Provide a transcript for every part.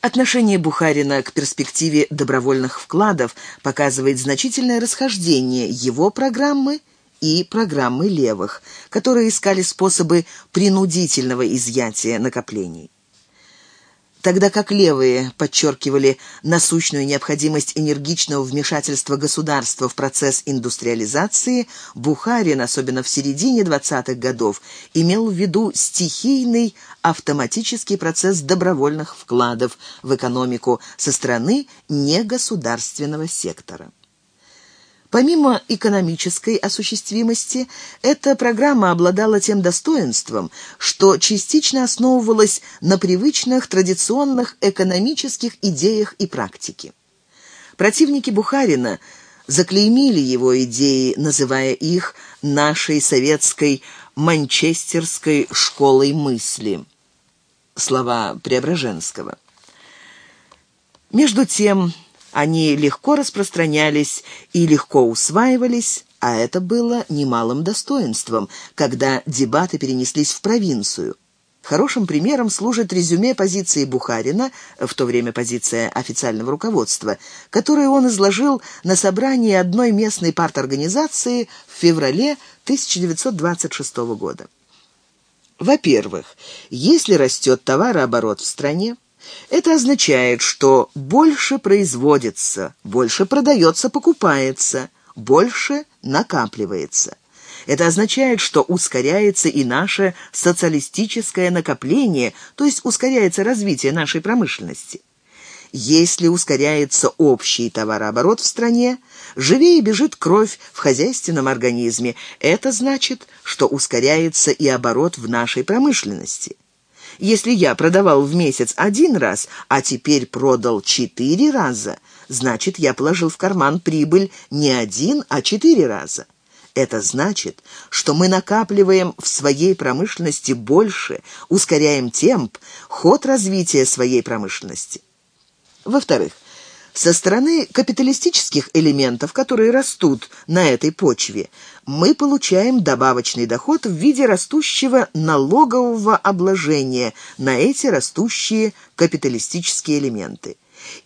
Отношение Бухарина к перспективе добровольных вкладов показывает значительное расхождение его программы и программы левых, которые искали способы принудительного изъятия накоплений тогда как левые подчеркивали насущную необходимость энергичного вмешательства государства в процесс индустриализации, Бухарин, особенно в середине 20-х годов, имел в виду стихийный автоматический процесс добровольных вкладов в экономику со стороны негосударственного сектора. Помимо экономической осуществимости, эта программа обладала тем достоинством, что частично основывалась на привычных традиционных экономических идеях и практике. Противники Бухарина заклеймили его идеи, называя их нашей советской манчестерской школой мысли. Слова Преображенского. Между тем, они легко распространялись и легко усваивались, а это было немалым достоинством, когда дебаты перенеслись в провинцию. Хорошим примером служит резюме позиции Бухарина, в то время позиция официального руководства, которую он изложил на собрании одной местной парторганизации в феврале 1926 года. Во-первых, если растет товарооборот в стране, это означает, что больше производится, больше продается, покупается, больше накапливается. Это означает, что ускоряется и наше социалистическое накопление, то есть ускоряется развитие нашей промышленности. Если ускоряется общий товарооборот в стране, живее бежит кровь в хозяйственном организме. Это значит, что ускоряется и оборот в нашей промышленности. Если я продавал в месяц один раз, а теперь продал четыре раза, значит, я положил в карман прибыль не один, а четыре раза. Это значит, что мы накапливаем в своей промышленности больше, ускоряем темп, ход развития своей промышленности. Во-вторых, со стороны капиталистических элементов, которые растут на этой почве, мы получаем добавочный доход в виде растущего налогового обложения на эти растущие капиталистические элементы.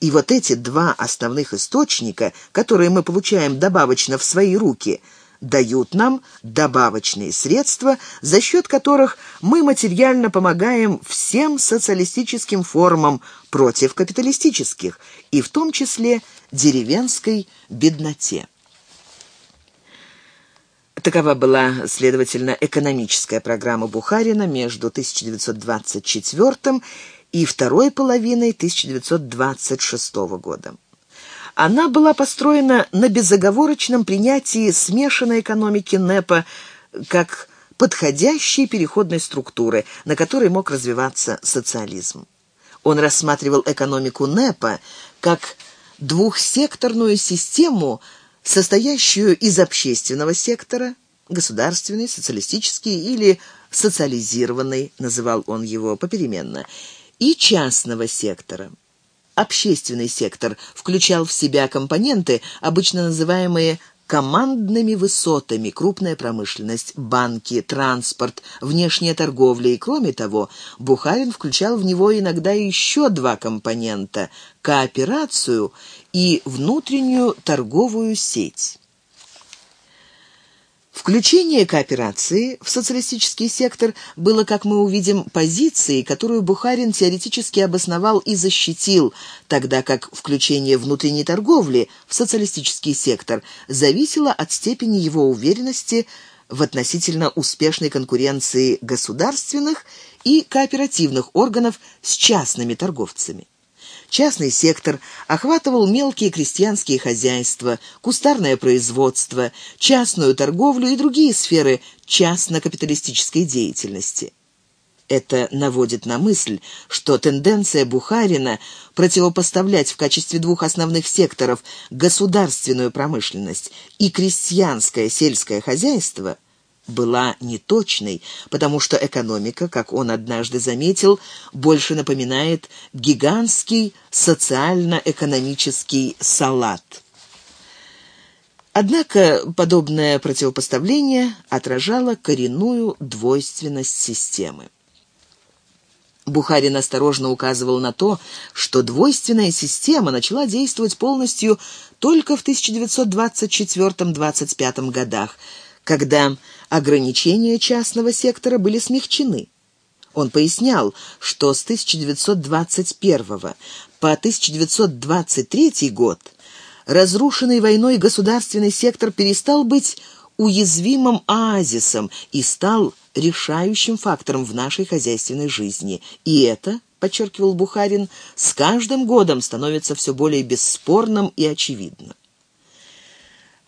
И вот эти два основных источника, которые мы получаем добавочно в свои руки – дают нам добавочные средства, за счет которых мы материально помогаем всем социалистическим формам против капиталистических, и в том числе деревенской бедноте. Такова была, следовательно, экономическая программа Бухарина между 1924 и второй половиной 1926 года. Она была построена на безоговорочном принятии смешанной экономики НЭПа как подходящей переходной структуры, на которой мог развиваться социализм. Он рассматривал экономику НЭПа как двухсекторную систему, состоящую из общественного сектора, государственный, социалистический или социализированный, называл он его попеременно, и частного сектора. Общественный сектор включал в себя компоненты, обычно называемые командными высотами, крупная промышленность, банки, транспорт, внешняя торговля и, кроме того, Бухарин включал в него иногда еще два компонента – кооперацию и внутреннюю торговую сеть. Включение кооперации в социалистический сектор было, как мы увидим, позицией, которую Бухарин теоретически обосновал и защитил, тогда как включение внутренней торговли в социалистический сектор зависело от степени его уверенности в относительно успешной конкуренции государственных и кооперативных органов с частными торговцами. Частный сектор охватывал мелкие крестьянские хозяйства, кустарное производство, частную торговлю и другие сферы частно-капиталистической деятельности. Это наводит на мысль, что тенденция Бухарина противопоставлять в качестве двух основных секторов государственную промышленность и крестьянское сельское хозяйство была неточной, потому что экономика, как он однажды заметил, больше напоминает гигантский социально-экономический салат. Однако подобное противопоставление отражало коренную двойственность системы. Бухарин осторожно указывал на то, что двойственная система начала действовать полностью только в 1924-25 годах, когда ограничения частного сектора были смягчены. Он пояснял, что с 1921 по 1923 год разрушенный войной государственный сектор перестал быть уязвимым оазисом и стал решающим фактором в нашей хозяйственной жизни. И это, подчеркивал Бухарин, с каждым годом становится все более бесспорным и очевидным.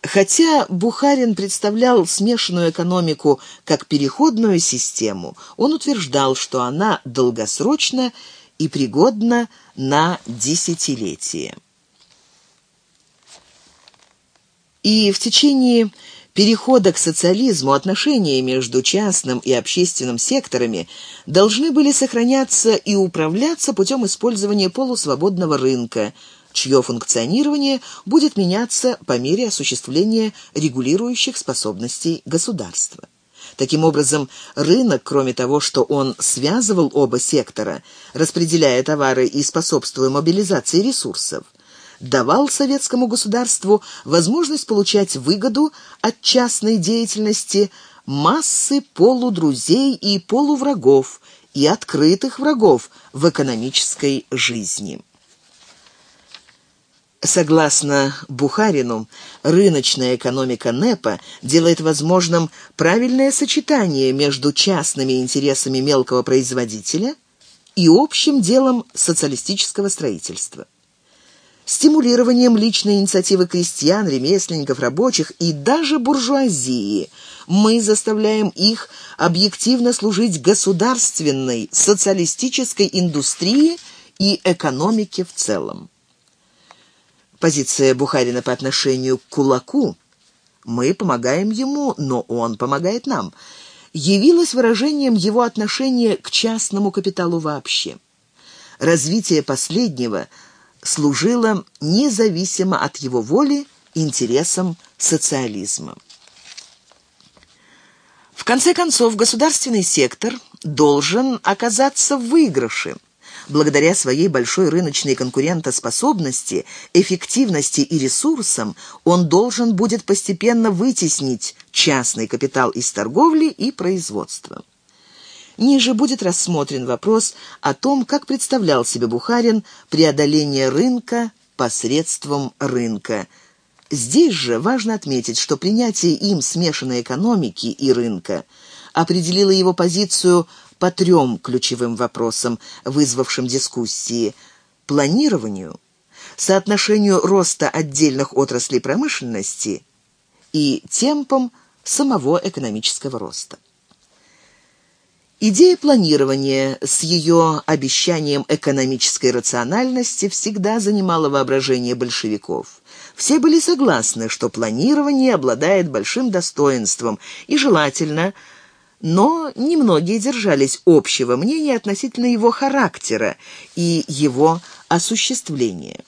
Хотя Бухарин представлял смешанную экономику как переходную систему, он утверждал, что она долгосрочна и пригодна на десятилетия. И в течение перехода к социализму отношения между частным и общественным секторами должны были сохраняться и управляться путем использования полусвободного рынка, чье функционирование будет меняться по мере осуществления регулирующих способностей государства. Таким образом, рынок, кроме того, что он связывал оба сектора, распределяя товары и способствуя мобилизации ресурсов, давал советскому государству возможность получать выгоду от частной деятельности массы полудрузей и полуврагов и открытых врагов в экономической жизни. Согласно Бухарину, рыночная экономика НЭПа делает возможным правильное сочетание между частными интересами мелкого производителя и общим делом социалистического строительства стимулированием личной инициативы крестьян, ремесленников, рабочих и даже буржуазии. Мы заставляем их объективно служить государственной, социалистической индустрии и экономике в целом. Позиция Бухарина по отношению к кулаку «мы помогаем ему, но он помогает нам» явилась выражением его отношения к частному капиталу вообще. Развитие последнего – служила независимо от его воли интересам социализма. В конце концов, государственный сектор должен оказаться в выигрыше. Благодаря своей большой рыночной конкурентоспособности, эффективности и ресурсам он должен будет постепенно вытеснить частный капитал из торговли и производства. Ниже будет рассмотрен вопрос о том, как представлял себе Бухарин преодоление рынка посредством рынка. Здесь же важно отметить, что принятие им смешанной экономики и рынка определило его позицию по трем ключевым вопросам, вызвавшим дискуссии – планированию, соотношению роста отдельных отраслей промышленности и темпам самого экономического роста. Идея планирования с ее обещанием экономической рациональности всегда занимала воображение большевиков. Все были согласны, что планирование обладает большим достоинством и желательно, но немногие держались общего мнения относительно его характера и его осуществления.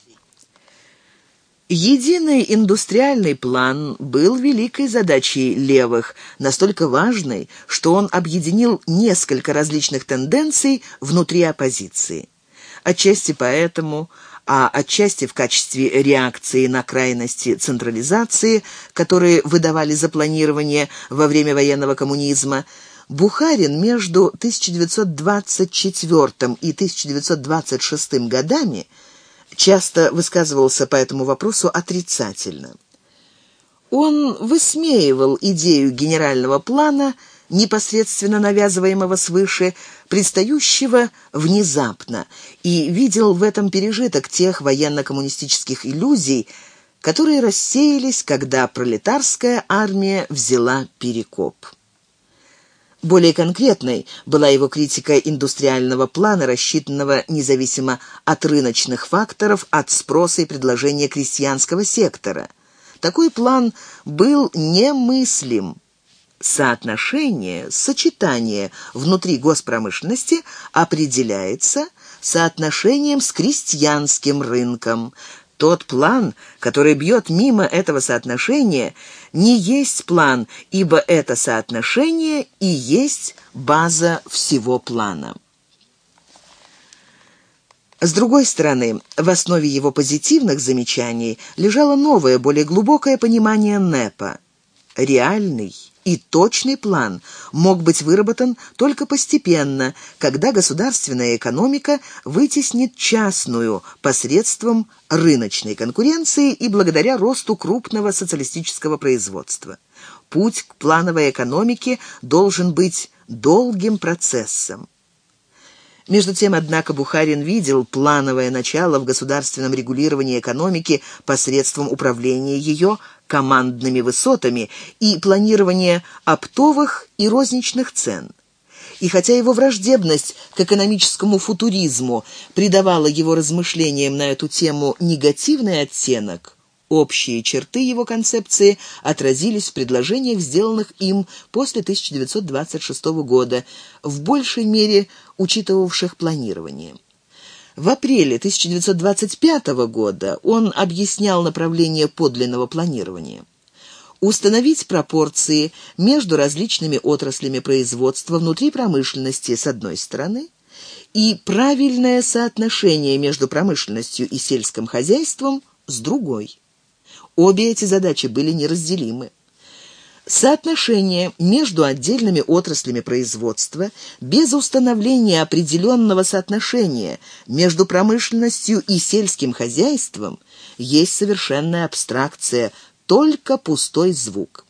Единый индустриальный план был великой задачей левых, настолько важной, что он объединил несколько различных тенденций внутри оппозиции. Отчасти поэтому, а отчасти в качестве реакции на крайности централизации, которые выдавали за планирование во время военного коммунизма, Бухарин между 1924 и 1926 годами – часто высказывался по этому вопросу отрицательно. Он высмеивал идею генерального плана, непосредственно навязываемого свыше, предстающего внезапно, и видел в этом пережиток тех военно-коммунистических иллюзий, которые рассеялись, когда пролетарская армия взяла Перекоп. Более конкретной была его критика индустриального плана, рассчитанного независимо от рыночных факторов, от спроса и предложения крестьянского сектора. Такой план был немыслим. Соотношение, сочетание внутри госпромышленности определяется соотношением с крестьянским рынком, тот план, который бьет мимо этого соотношения, не есть план, ибо это соотношение и есть база всего плана. С другой стороны, в основе его позитивных замечаний лежало новое, более глубокое понимание НЭПа. Реальный и точный план мог быть выработан только постепенно, когда государственная экономика вытеснит частную посредством рыночной конкуренции и благодаря росту крупного социалистического производства. Путь к плановой экономике должен быть долгим процессом. Между тем, однако, Бухарин видел плановое начало в государственном регулировании экономики посредством управления ее командными высотами и планирования оптовых и розничных цен. И хотя его враждебность к экономическому футуризму придавала его размышлениям на эту тему негативный оттенок, Общие черты его концепции отразились в предложениях, сделанных им после 1926 года, в большей мере учитывавших планирование. В апреле 1925 года он объяснял направление подлинного планирования. Установить пропорции между различными отраслями производства внутри промышленности с одной стороны и правильное соотношение между промышленностью и сельским хозяйством с другой. Обе эти задачи были неразделимы. Соотношение между отдельными отраслями производства без установления определенного соотношения между промышленностью и сельским хозяйством есть совершенная абстракция, только пустой звук.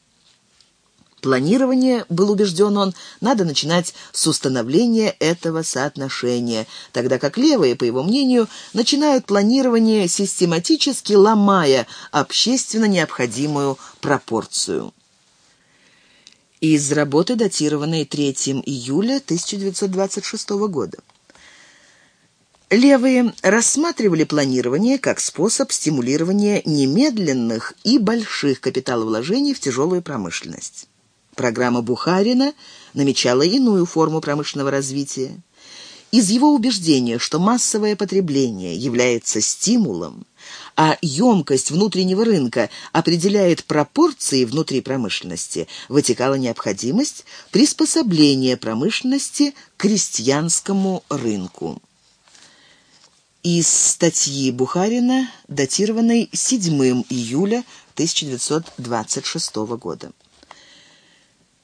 Планирование, был убежден он, надо начинать с установления этого соотношения, тогда как левые, по его мнению, начинают планирование систематически ломая общественно необходимую пропорцию. Из работы, датированной 3 июля 1926 года. Левые рассматривали планирование как способ стимулирования немедленных и больших капиталовложений в тяжелую промышленность. Программа Бухарина намечала иную форму промышленного развития. Из его убеждения, что массовое потребление является стимулом, а емкость внутреннего рынка определяет пропорции внутри промышленности, вытекала необходимость приспособления промышленности к крестьянскому рынку. Из статьи Бухарина, датированной 7 июля 1926 года.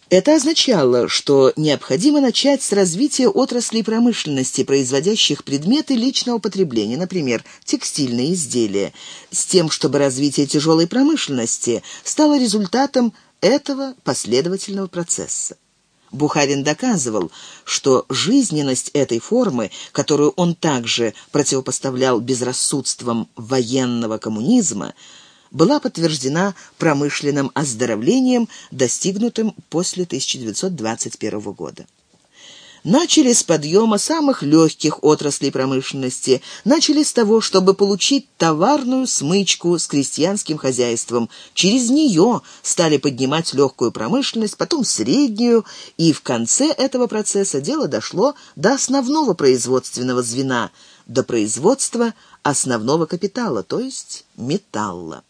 Это означало, что необходимо начать с развития отраслей промышленности, производящих предметы личного потребления, например, текстильные изделия, с тем, чтобы развитие тяжелой промышленности стало результатом этого последовательного процесса. Бухарин доказывал, что жизненность этой формы, которую он также противопоставлял безрассудством военного коммунизма, была подтверждена промышленным оздоровлением, достигнутым после 1921 года. Начали с подъема самых легких отраслей промышленности, начали с того, чтобы получить товарную смычку с крестьянским хозяйством. Через нее стали поднимать легкую промышленность, потом среднюю, и в конце этого процесса дело дошло до основного производственного звена, до производства основного капитала, то есть металла.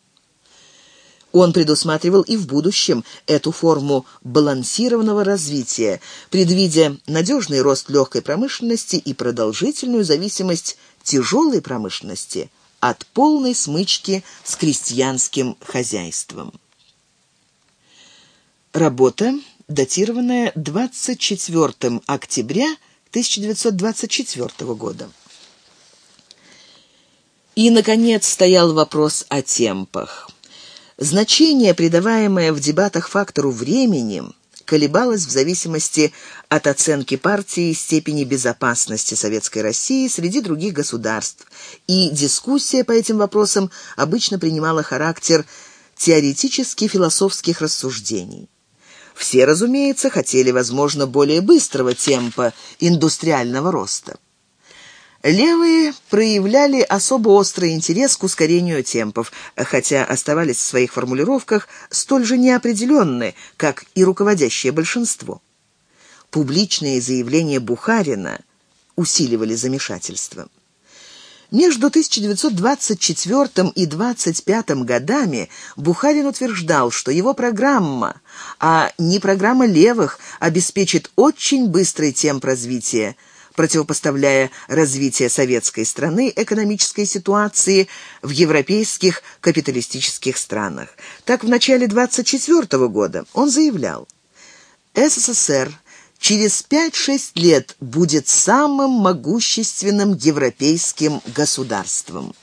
Он предусматривал и в будущем эту форму балансированного развития, предвидя надежный рост легкой промышленности и продолжительную зависимость тяжелой промышленности от полной смычки с крестьянским хозяйством. Работа, датированная 24 октября 1924 года. И, наконец, стоял вопрос о темпах. Значение, придаваемое в дебатах фактору времени, колебалось в зависимости от оценки партии степени безопасности Советской России среди других государств, и дискуссия по этим вопросам обычно принимала характер теоретически-философских рассуждений. Все, разумеется, хотели, возможно, более быстрого темпа индустриального роста. Левые проявляли особо острый интерес к ускорению темпов, хотя оставались в своих формулировках столь же неопределенны, как и руководящее большинство. Публичные заявления Бухарина усиливали замешательство. Между 1924 и 25 годами Бухарин утверждал, что его программа, а не программа левых, обеспечит очень быстрый темп развития, противопоставляя развитие советской страны экономической ситуации в европейских капиталистических странах. Так, в начале 24 года он заявлял, СССР через 5-6 лет будет самым могущественным европейским государством.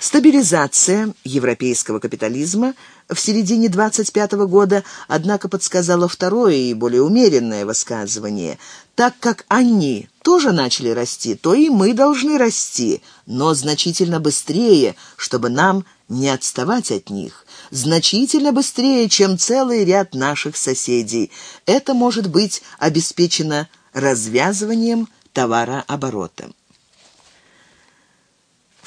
Стабилизация европейского капитализма в середине 25 -го года, однако, подсказала второе и более умеренное высказывание. Так как они тоже начали расти, то и мы должны расти, но значительно быстрее, чтобы нам не отставать от них. Значительно быстрее, чем целый ряд наших соседей. Это может быть обеспечено развязыванием товарооборота.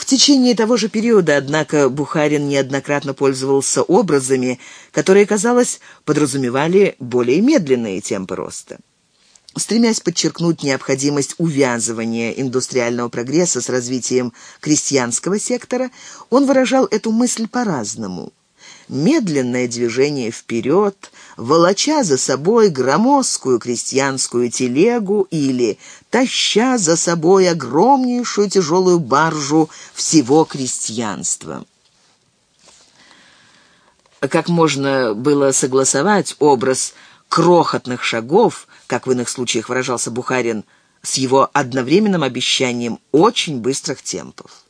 В течение того же периода, однако, Бухарин неоднократно пользовался образами, которые, казалось, подразумевали более медленные темпы роста. Стремясь подчеркнуть необходимость увязывания индустриального прогресса с развитием крестьянского сектора, он выражал эту мысль по-разному – медленное движение вперед, волоча за собой громоздкую крестьянскую телегу или таща за собой огромнейшую тяжелую баржу всего крестьянства. Как можно было согласовать образ крохотных шагов, как в иных случаях выражался Бухарин, с его одновременным обещанием очень быстрых темпов?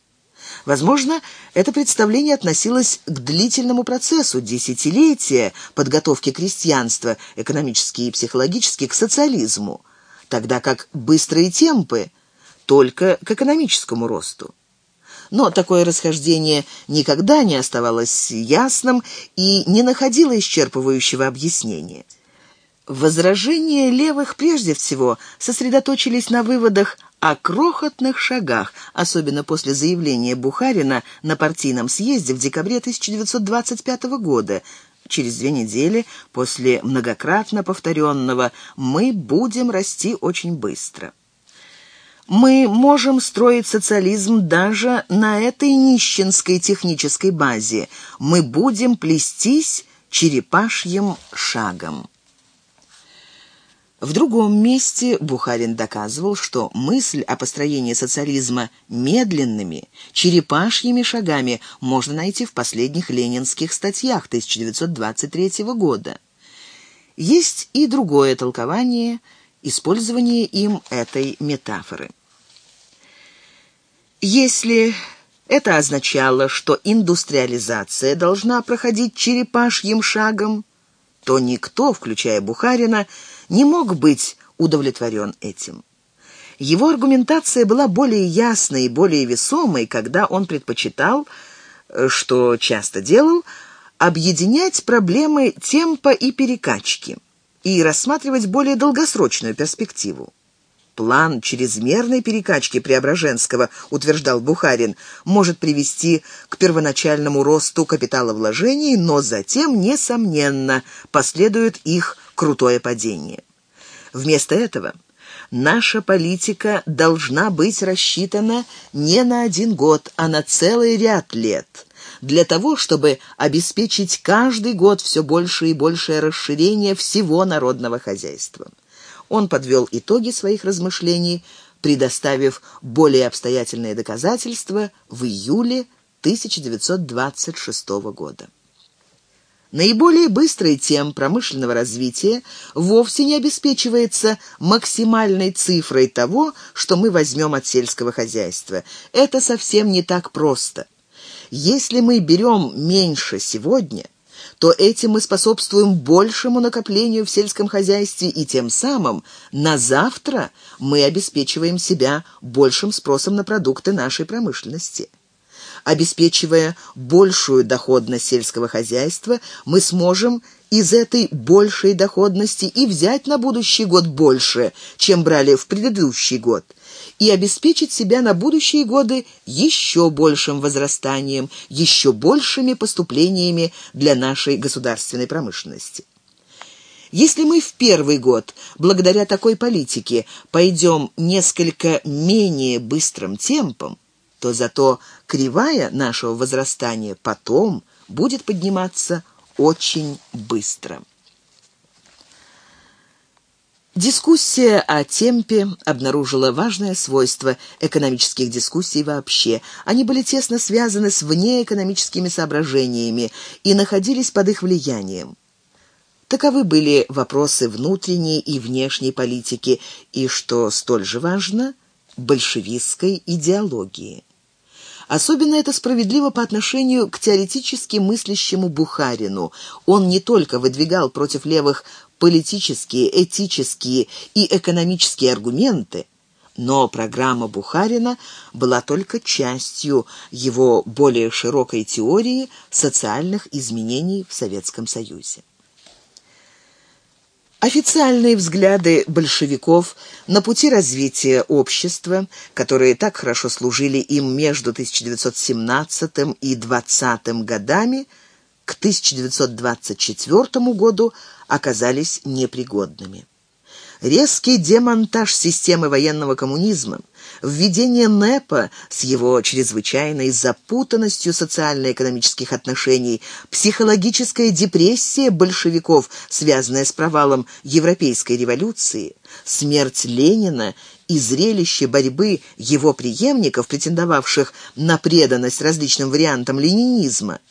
Возможно, это представление относилось к длительному процессу десятилетия подготовки крестьянства, экономически и психологически, к социализму, тогда как быстрые темпы только к экономическому росту. Но такое расхождение никогда не оставалось ясным и не находило исчерпывающего объяснения. Возражения левых прежде всего сосредоточились на выводах о крохотных шагах, особенно после заявления Бухарина на партийном съезде в декабре 1925 года, через две недели после многократно повторенного «мы будем расти очень быстро». Мы можем строить социализм даже на этой нищенской технической базе. Мы будем плестись черепашьим шагом. В другом месте Бухарин доказывал, что мысль о построении социализма медленными, черепашьими шагами можно найти в последних ленинских статьях 1923 года. Есть и другое толкование, использование им этой метафоры. Если это означало, что индустриализация должна проходить черепашьим шагом, то никто, включая Бухарина, не мог быть удовлетворен этим. Его аргументация была более ясной и более весомой, когда он предпочитал, э, что часто делал, объединять проблемы темпа и перекачки и рассматривать более долгосрочную перспективу. План чрезмерной перекачки Преображенского, утверждал Бухарин, может привести к первоначальному росту капиталовложений, но затем, несомненно, последует их крутое падение. Вместо этого наша политика должна быть рассчитана не на один год, а на целый ряд лет, для того, чтобы обеспечить каждый год все большее и большее расширение всего народного хозяйства. Он подвел итоги своих размышлений, предоставив более обстоятельные доказательства в июле 1926 года. Наиболее быстрый темп промышленного развития вовсе не обеспечивается максимальной цифрой того, что мы возьмем от сельского хозяйства. Это совсем не так просто. Если мы берем меньше сегодня, то этим мы способствуем большему накоплению в сельском хозяйстве, и тем самым на завтра мы обеспечиваем себя большим спросом на продукты нашей промышленности. Обеспечивая большую доходность сельского хозяйства, мы сможем из этой большей доходности и взять на будущий год больше, чем брали в предыдущий год, и обеспечить себя на будущие годы еще большим возрастанием, еще большими поступлениями для нашей государственной промышленности. Если мы в первый год, благодаря такой политике, пойдем несколько менее быстрым темпом, то зато кривая нашего возрастания потом будет подниматься очень быстро. Дискуссия о темпе обнаружила важное свойство экономических дискуссий вообще. Они были тесно связаны с внеэкономическими соображениями и находились под их влиянием. Таковы были вопросы внутренней и внешней политики и, что столь же важно, большевистской идеологии. Особенно это справедливо по отношению к теоретически мыслящему Бухарину. Он не только выдвигал против левых политические, этические и экономические аргументы, но программа Бухарина была только частью его более широкой теории социальных изменений в Советском Союзе. Официальные взгляды большевиков на пути развития общества, которые так хорошо служили им между 1917 и 20 годами, к 1924 году оказались непригодными. Резкий демонтаж системы военного коммунизма, введение НЭПа с его чрезвычайной запутанностью социально-экономических отношений, психологическая депрессия большевиков, связанная с провалом европейской революции, смерть Ленина и зрелище борьбы его преемников, претендовавших на преданность различным вариантам ленинизма –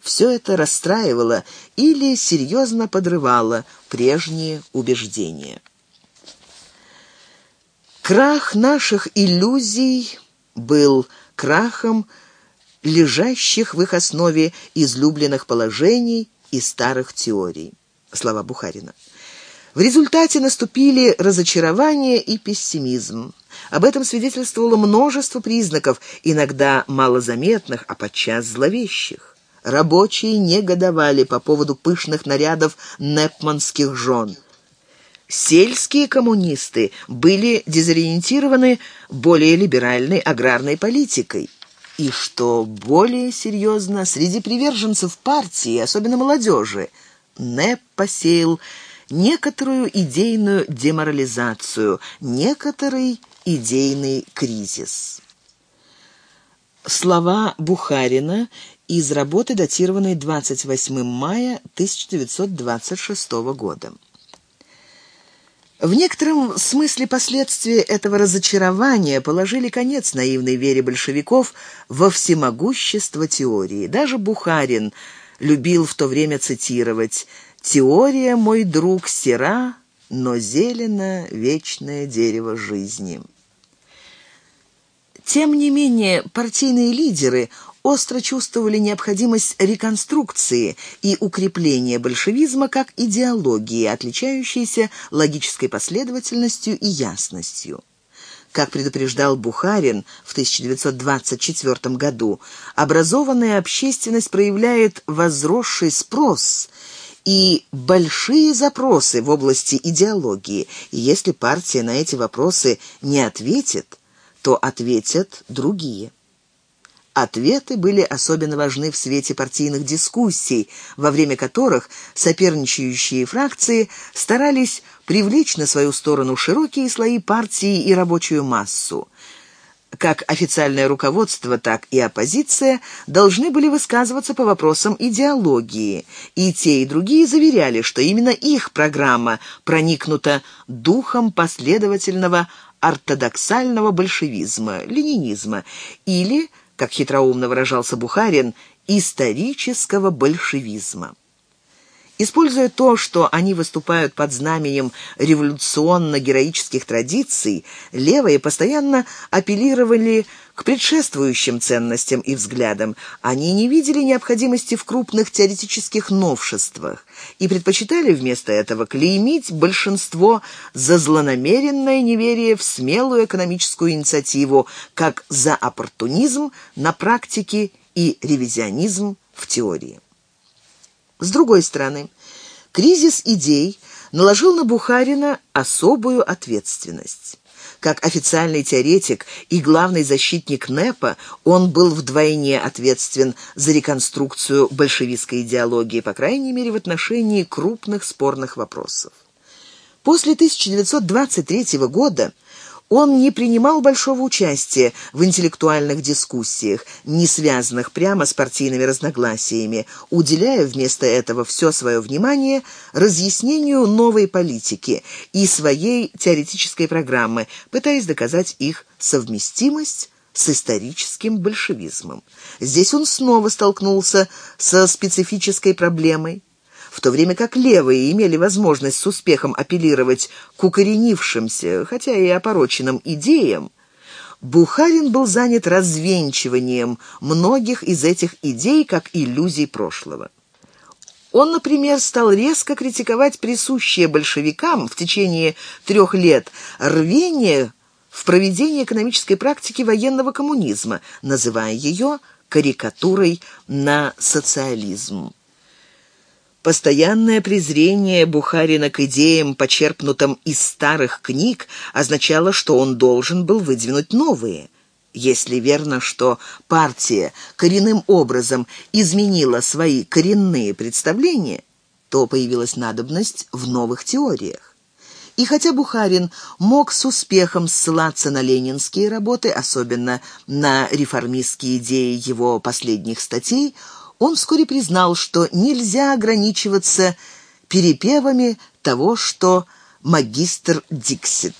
все это расстраивало или серьезно подрывало прежние убеждения. Крах наших иллюзий был крахом лежащих в их основе излюбленных положений и старых теорий. Слова Бухарина. В результате наступили разочарование и пессимизм. Об этом свидетельствовало множество признаков, иногда малозаметных, а подчас зловещих. Рабочие негодовали по поводу пышных нарядов непманских жен. Сельские коммунисты были дезориентированы более либеральной аграрной политикой. И что более серьезно, среди приверженцев партии, особенно молодежи, НЭП посеял некоторую идейную деморализацию, некоторый идейный кризис. Слова Бухарина из работы, датированной 28 мая 1926 года. В некотором смысле последствия этого разочарования положили конец наивной вере большевиков во всемогущество теории. Даже Бухарин любил в то время цитировать «Теория, мой друг, сера, но зелено вечное дерево жизни». Тем не менее, партийные лидеры остро чувствовали необходимость реконструкции и укрепления большевизма как идеологии, отличающейся логической последовательностью и ясностью. Как предупреждал Бухарин в 1924 году, образованная общественность проявляет возросший спрос и большие запросы в области идеологии, и если партия на эти вопросы не ответит, то ответят другие. Ответы были особенно важны в свете партийных дискуссий, во время которых соперничающие фракции старались привлечь на свою сторону широкие слои партии и рабочую массу. Как официальное руководство, так и оппозиция должны были высказываться по вопросам идеологии, и те и другие заверяли, что именно их программа проникнута духом последовательного ортодоксального большевизма, ленинизма или как хитроумно выражался Бухарин, исторического большевизма. Используя то, что они выступают под знаменем революционно-героических традиций, левые постоянно апеллировали к предшествующим ценностям и взглядам. Они не видели необходимости в крупных теоретических новшествах и предпочитали вместо этого клеймить большинство за злонамеренное неверие в смелую экономическую инициативу, как за оппортунизм на практике и ревизионизм в теории. С другой стороны, кризис идей наложил на Бухарина особую ответственность. Как официальный теоретик и главный защитник НЭПа, он был вдвойне ответственен за реконструкцию большевистской идеологии, по крайней мере, в отношении крупных спорных вопросов. После 1923 года Он не принимал большого участия в интеллектуальных дискуссиях, не связанных прямо с партийными разногласиями, уделяя вместо этого все свое внимание разъяснению новой политики и своей теоретической программы, пытаясь доказать их совместимость с историческим большевизмом. Здесь он снова столкнулся со специфической проблемой в то время как левые имели возможность с успехом апеллировать к укоренившимся, хотя и опороченным идеям, Бухарин был занят развенчиванием многих из этих идей как иллюзий прошлого. Он, например, стал резко критиковать присущее большевикам в течение трех лет рвение в проведении экономической практики военного коммунизма, называя ее карикатурой на социализм. Постоянное презрение Бухарина к идеям, почерпнутым из старых книг, означало, что он должен был выдвинуть новые. Если верно, что партия коренным образом изменила свои коренные представления, то появилась надобность в новых теориях. И хотя Бухарин мог с успехом ссылаться на ленинские работы, особенно на реформистские идеи его последних статей, он вскоре признал, что нельзя ограничиваться перепевами того, что магистр Диксит.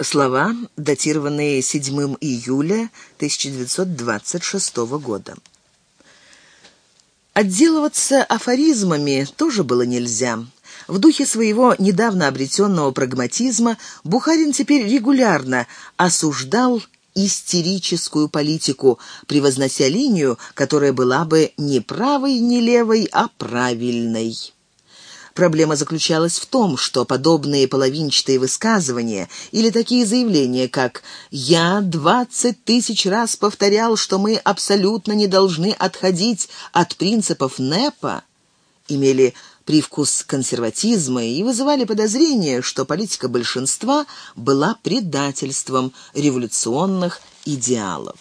Слова, датированные 7 июля 1926 года. Отделываться афоризмами тоже было нельзя. В духе своего недавно обретенного прагматизма Бухарин теперь регулярно осуждал истерическую политику, превознося линию, которая была бы не правой, не левой, а правильной. Проблема заключалась в том, что подобные половинчатые высказывания или такие заявления, как «Я двадцать тысяч раз повторял, что мы абсолютно не должны отходить от принципов НЭПа», имели привкус консерватизма и вызывали подозрение, что политика большинства была предательством революционных идеалов.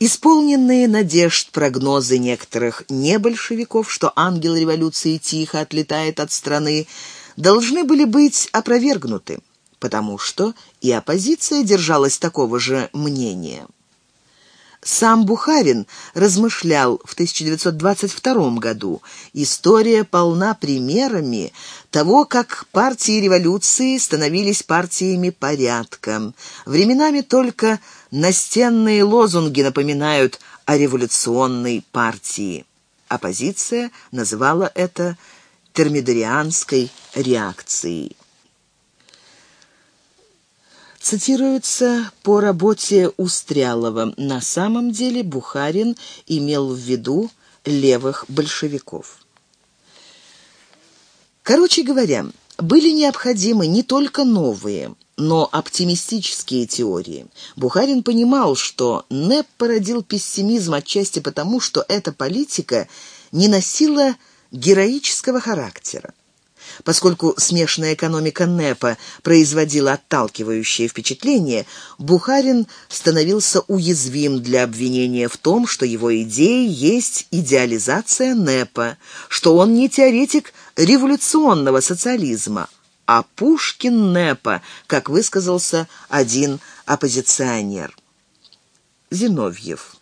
Исполненные надежд прогнозы некоторых небольшевиков, что ангел революции тихо отлетает от страны, должны были быть опровергнуты, потому что и оппозиция держалась такого же мнения. Сам Бухарин размышлял в 1922 году. История полна примерами того, как партии революции становились партиями порядка. Временами только настенные лозунги напоминают о революционной партии. Оппозиция называла это термидорианской реакцией цитируется по работе Устрялова. На самом деле Бухарин имел в виду левых большевиков. Короче говоря, были необходимы не только новые, но оптимистические теории. Бухарин понимал, что НЭП породил пессимизм отчасти потому, что эта политика не носила героического характера. Поскольку смешанная экономика НЭПа производила отталкивающее впечатление, Бухарин становился уязвим для обвинения в том, что его идеи есть идеализация НЭПа, что он не теоретик революционного социализма, а Пушкин НЭПа, как высказался один оппозиционер. Зиновьев